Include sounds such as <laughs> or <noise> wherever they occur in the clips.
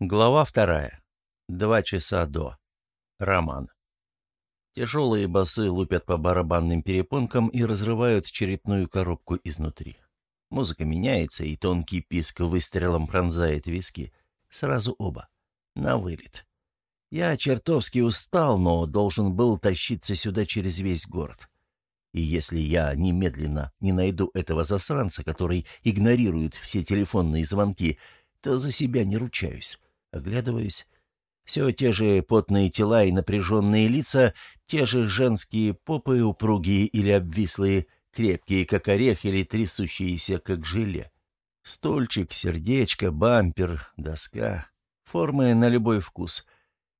Глава вторая. Два часа до. Роман. Тяжелые басы лупят по барабанным перепонкам и разрывают черепную коробку изнутри. Музыка меняется, и тонкий писк выстрелом пронзает виски. Сразу оба. На вылет. Я чертовски устал, но должен был тащиться сюда через весь город. И если я немедленно не найду этого засранца, который игнорирует все телефонные звонки, то за себя не ручаюсь. Оглядываюсь. Все те же потные тела и напряженные лица, те же женские попы, упругие или обвислые, крепкие, как орех, или трясущиеся, как желе. Стульчик, сердечко, бампер, доска. Формы на любой вкус.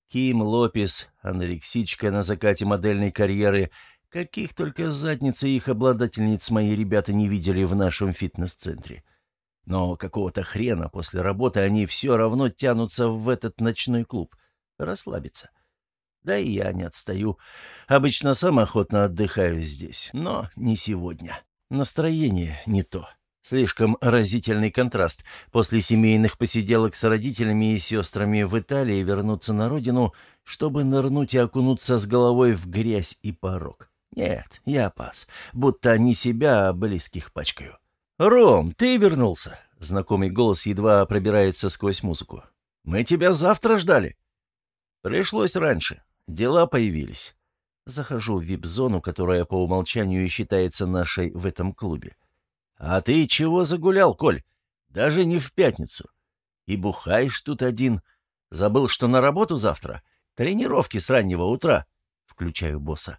Ким Лопес, анорексичка на закате модельной карьеры — Каких только задницы их обладательниц мои ребята не видели в нашем фитнес-центре. Но какого-то хрена после работы они все равно тянутся в этот ночной клуб. Расслабиться. Да и я не отстаю. Обычно сам охотно отдыхаю здесь, но не сегодня. Настроение не то. Слишком разительный контраст. После семейных посиделок с родителями и сестрами в Италии вернуться на родину, чтобы нырнуть и окунуться с головой в грязь и порог. Нет, я пас. Будто не себя, а близких пачкаю. «Ром, ты вернулся!» Знакомый голос едва пробирается сквозь музыку. «Мы тебя завтра ждали!» «Пришлось раньше. Дела появились». Захожу в вип-зону, которая по умолчанию считается нашей в этом клубе. «А ты чего загулял, Коль? Даже не в пятницу. И бухаешь тут один. Забыл, что на работу завтра? Тренировки с раннего утра». Включаю босса.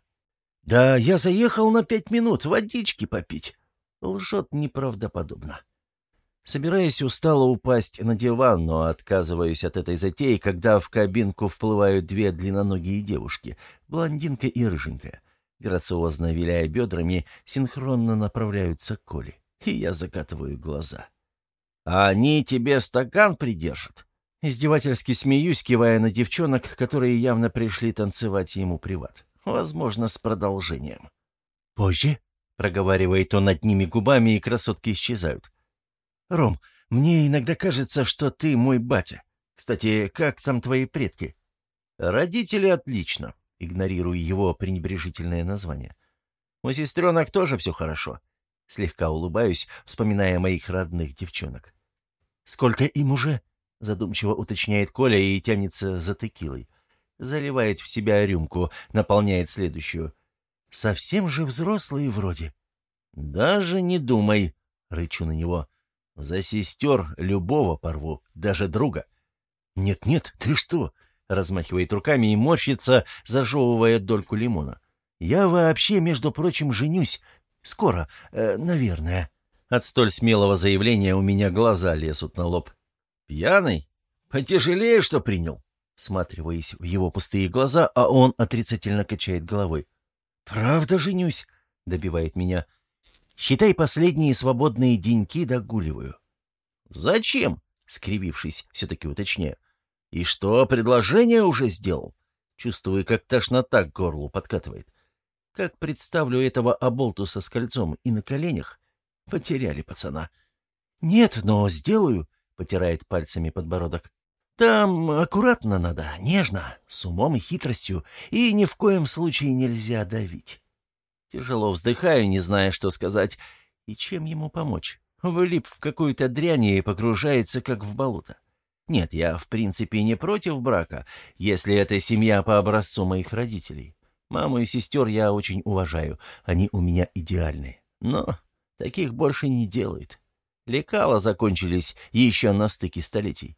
«Да я заехал на пять минут водички попить». Лжет неправдоподобно. Собираюсь устало упасть на диван, но отказываюсь от этой затеи, когда в кабинку вплывают две длинноногие девушки, блондинка и рыженькая. Грациозно виляя бедрами, синхронно направляются к Коле, и я закатываю глаза. «А они тебе стакан придержат?» Издевательски смеюсь, кивая на девчонок, которые явно пришли танцевать ему приват. Возможно, с продолжением. «Позже?» — проговаривает он одними губами, и красотки исчезают. «Ром, мне иногда кажется, что ты мой батя. Кстати, как там твои предки?» «Родители отлично», — игнорирую его пренебрежительное название. «У сестренок тоже все хорошо». Слегка улыбаюсь, вспоминая моих родных девчонок. «Сколько им уже?» — задумчиво уточняет Коля и тянется за текилой заливает в себя рюмку, наполняет следующую. «Совсем же взрослые вроде». «Даже не думай», — рычу на него. «За сестер любого порву, даже друга». «Нет-нет, ты что?» — размахивает руками и морщится, зажевывая дольку лимона. «Я вообще, между прочим, женюсь. Скоро, э, наверное». От столь смелого заявления у меня глаза лезут на лоб. «Пьяный? Потяжелее, что принял?» всматриваясь в его пустые глаза, а он отрицательно качает головой. «Правда женюсь?» — добивает меня. «Считай, последние свободные деньки догуливаю». «Зачем?» — скривившись, все-таки уточняю. «И что, предложение уже сделал?» Чувствую, как тошнота к горлу подкатывает. Как представлю этого оболтуса с кольцом и на коленях. Потеряли пацана. «Нет, но сделаю», — потирает пальцами подбородок. Там аккуратно надо, нежно, с умом и хитростью, и ни в коем случае нельзя давить. Тяжело вздыхаю, не зная, что сказать, и чем ему помочь. Влип в какую-то дрянь и погружается, как в болото. Нет, я в принципе не против брака, если это семья по образцу моих родителей. Маму и сестер я очень уважаю, они у меня идеальные. Но таких больше не делают. Лекала закончились еще на стыке столетий.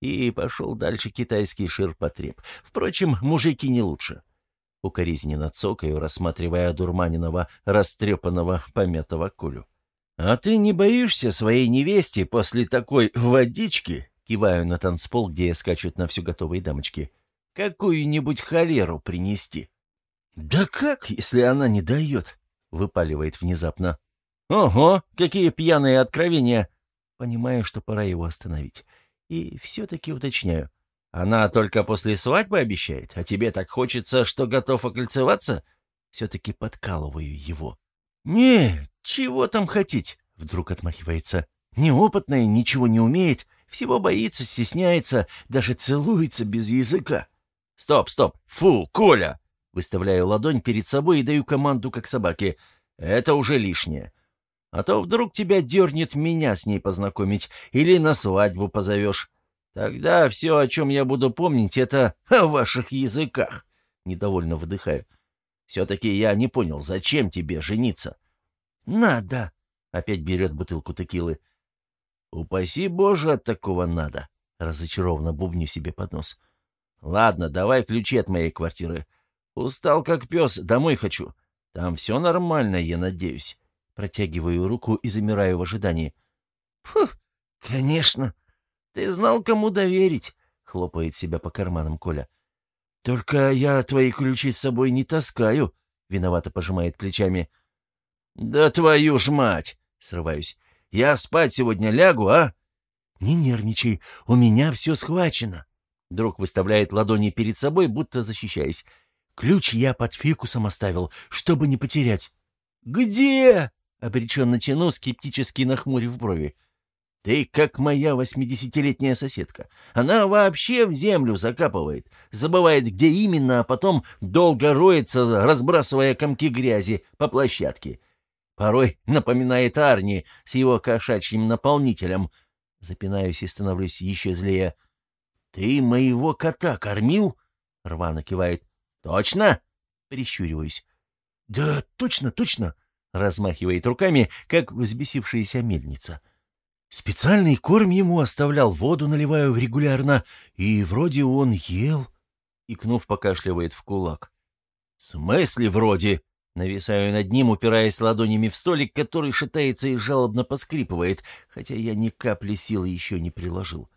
И пошел дальше китайский ширпотреб. Впрочем, мужики не лучше. Укоризненно цокаю, рассматривая дурманиного, растрепанного, помятого кулю. «А ты не боишься своей невесте после такой водички?» Киваю на танцпол, где скачут на все готовые дамочки. «Какую-нибудь холеру принести?» «Да как, если она не дает?» — выпаливает внезапно. «Ого, какие пьяные откровения!» Понимаю, что пора его остановить. И все-таки уточняю. Она только после свадьбы обещает, а тебе так хочется, что готов окольцеваться? Все-таки подкалываю его. «Не, чего там хотеть?» — вдруг отмахивается. «Неопытная, ничего не умеет, Всего боится, стесняется, даже целуется без языка. Стоп, стоп, фу, Коля! Выставляю ладонь перед собой и даю команду, как собаке. Это уже лишнее. А то вдруг тебя дернет меня с ней познакомить или на свадьбу позовешь. Тогда все, о чем я буду помнить, это <laughs> о ваших языках. Недовольно выдыхаю. Все-таки я не понял, зачем тебе жениться? Надо. Опять берет бутылку текилы. Упаси Боже, от такого надо. Разочарованно бубню себе под нос. Ладно, давай ключи от моей квартиры. Устал как пес, домой хочу. Там все нормально, я надеюсь. Протягиваю руку и замираю в ожидании. Фух, конечно. «Ты знал, кому доверить», — хлопает себя по карманам Коля. «Только я твои ключи с собой не таскаю», — виновато пожимает плечами. «Да твою ж мать!» — срываюсь. «Я спать сегодня лягу, а?» «Не нервничай, у меня все схвачено». Друг выставляет ладони перед собой, будто защищаясь. «Ключ я под фикусом оставил, чтобы не потерять». «Где?» — обреченно тяну, скептически нахмурив брови. Ты как моя восьмидесятилетняя соседка. Она вообще в землю закапывает, забывает, где именно, а потом долго роется, разбрасывая комки грязи по площадке. Порой напоминает Арни с его кошачьим наполнителем. Запинаюсь и становлюсь еще злее. «Ты моего кота кормил?» — рвано кивает. «Точно?» — прищуриваюсь. «Да, точно, точно!» — размахивает руками, как взбесившаяся мельница. — Специальный корм ему оставлял, воду наливаю регулярно, и вроде он ел. Икнув, покашливает в кулак. «В смысле вроде?» Нависаю над ним, упираясь ладонями в столик, который шатается и жалобно поскрипывает, хотя я ни капли силы еще не приложил.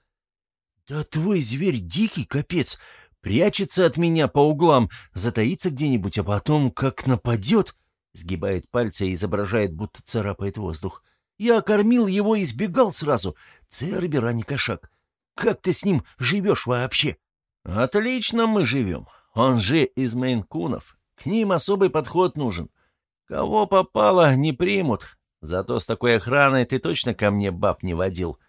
«Да твой зверь дикий, капец! Прячется от меня по углам, затаится где-нибудь, а потом как нападет!» Сгибает пальцы и изображает, будто царапает воздух. Я кормил его и сбегал сразу. Цербер, а не кошак. Как ты с ним живешь вообще? Отлично мы живем. Он же из мейнкунов. К ним особый подход нужен. Кого попало, не примут. Зато с такой охраной ты точно ко мне баб не водил.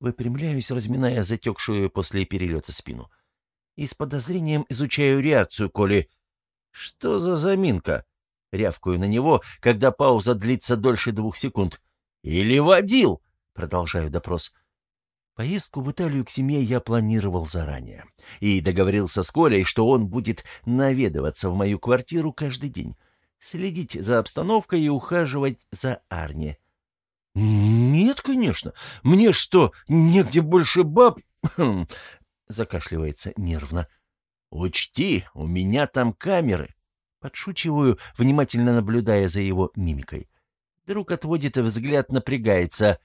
Выпрямляюсь, разминая затекшую после перелета спину. И с подозрением изучаю реакцию Коли. Что за заминка? Рявкаю на него, когда пауза длится дольше двух секунд. «Или водил?» — продолжаю допрос. Поездку в Италию к семье я планировал заранее. И договорился с Колей, что он будет наведываться в мою квартиру каждый день. Следить за обстановкой и ухаживать за Арни. «Нет, конечно. Мне что, негде больше баб...» Закашливается нервно. «Учти, у меня там камеры». Подшучиваю, внимательно наблюдая за его мимикой. Друг отводит взгляд, напрягается.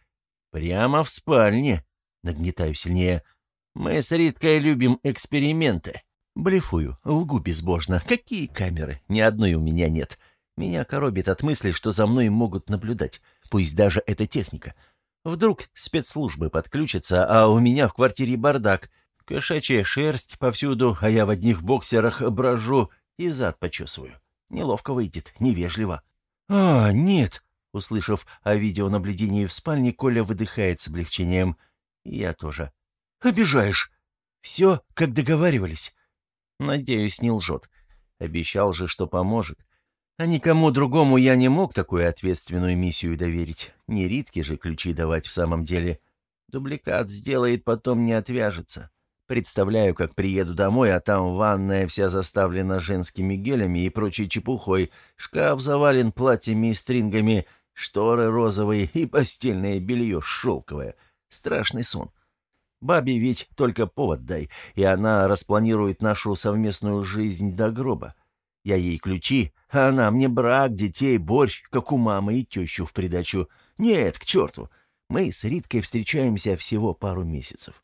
«Прямо в спальне». Нагнетаю сильнее. «Мы с Риткой любим эксперименты». Блефую, лгу безбожно. Какие камеры? Ни одной у меня нет. Меня коробит от мысли, что за мной могут наблюдать. Пусть даже это техника. Вдруг спецслужбы подключатся, а у меня в квартире бардак. Кошачья шерсть повсюду, а я в одних боксерах брожу и зад почесываю. Неловко выйдет, невежливо. «А, нет!» Услышав о видеонаблюдении в спальне, Коля выдыхает с облегчением. Я тоже. «Обижаешь!» «Все, как договаривались». Надеюсь, не лжет. Обещал же, что поможет. А никому другому я не мог такую ответственную миссию доверить. Не Ритке же ключи давать в самом деле. Дубликат сделает, потом не отвяжется. Представляю, как приеду домой, а там ванная вся заставлена женскими гелями и прочей чепухой, шкаф завален платьями и стрингами, Шторы розовые и постельное белье шелковое. Страшный сон. Бабе ведь только повод дай, и она распланирует нашу совместную жизнь до гроба. Я ей ключи, а она мне брак, детей, борщ, как у мамы и тещу в придачу. Нет, к черту. Мы с Риткой встречаемся всего пару месяцев.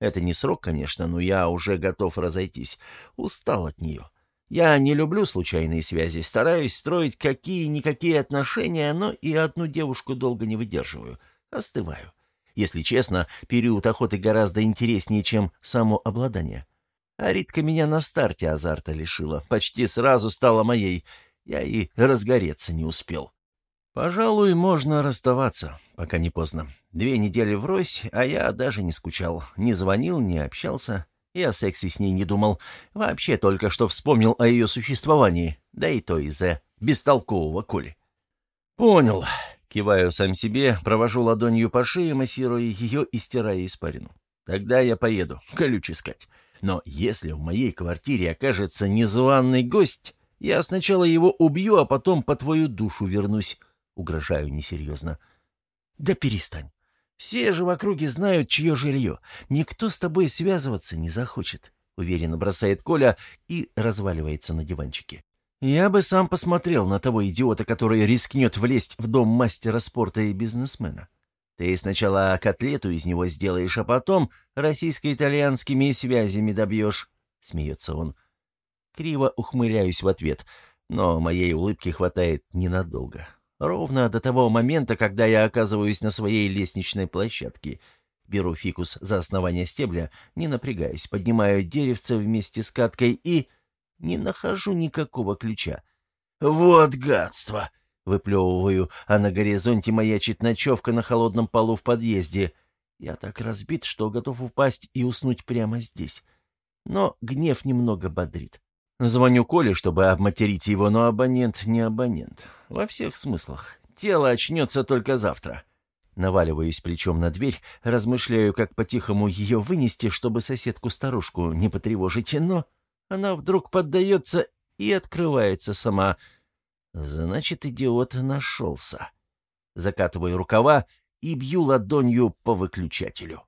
Это не срок, конечно, но я уже готов разойтись. Устал от нее. Я не люблю случайные связи, стараюсь строить какие-никакие отношения, но и одну девушку долго не выдерживаю. Остываю. Если честно, период охоты гораздо интереснее, чем само обладание. А Ритка меня на старте азарта лишила. Почти сразу стала моей. Я и разгореться не успел. Пожалуй, можно расставаться, пока не поздно. Две недели врозь, а я даже не скучал. Не звонил, не общался. И о сексе с ней не думал. Вообще только что вспомнил о ее существовании. Да и то из-за бестолкового Коли. «Понял». Киваю сам себе, провожу ладонью по шее, массируя ее и стирая испарину. «Тогда я поеду, колючий искать. Но если в моей квартире окажется незваный гость, я сначала его убью, а потом по твою душу вернусь. Угрожаю несерьезно. Да перестань. Все же в округе знают, чье жилье. Никто с тобой связываться не захочет. Уверенно бросает Коля и разваливается на диванчике. Я бы сам посмотрел на того идиота, который рискнет влезть в дом мастера спорта и бизнесмена. Ты сначала котлету из него сделаешь, а потом российско-итальянскими связями добьешь», — смеется он. Криво ухмыляюсь в ответ, но моей улыбки хватает ненадолго. Ровно до того момента, когда я оказываюсь на своей лестничной площадке. Беру фикус за основание стебля, не напрягаясь, поднимаю деревце вместе с каткой и... не нахожу никакого ключа. «Вот гадство!» Выплевываю, а на горизонте маячит ночевка на холодном полу в подъезде. Я так разбит, что готов упасть и уснуть прямо здесь. Но гнев немного бодрит. Звоню Коле, чтобы обматерить его, но абонент не абонент. Во всех смыслах. Тело очнется только завтра. Наваливаюсь плечом на дверь, размышляю, как по-тихому ее вынести, чтобы соседку-старушку не потревожить, но она вдруг поддается и открывается сама — Значит, идиот нашелся. Закатываю рукава и бью ладонью по выключателю.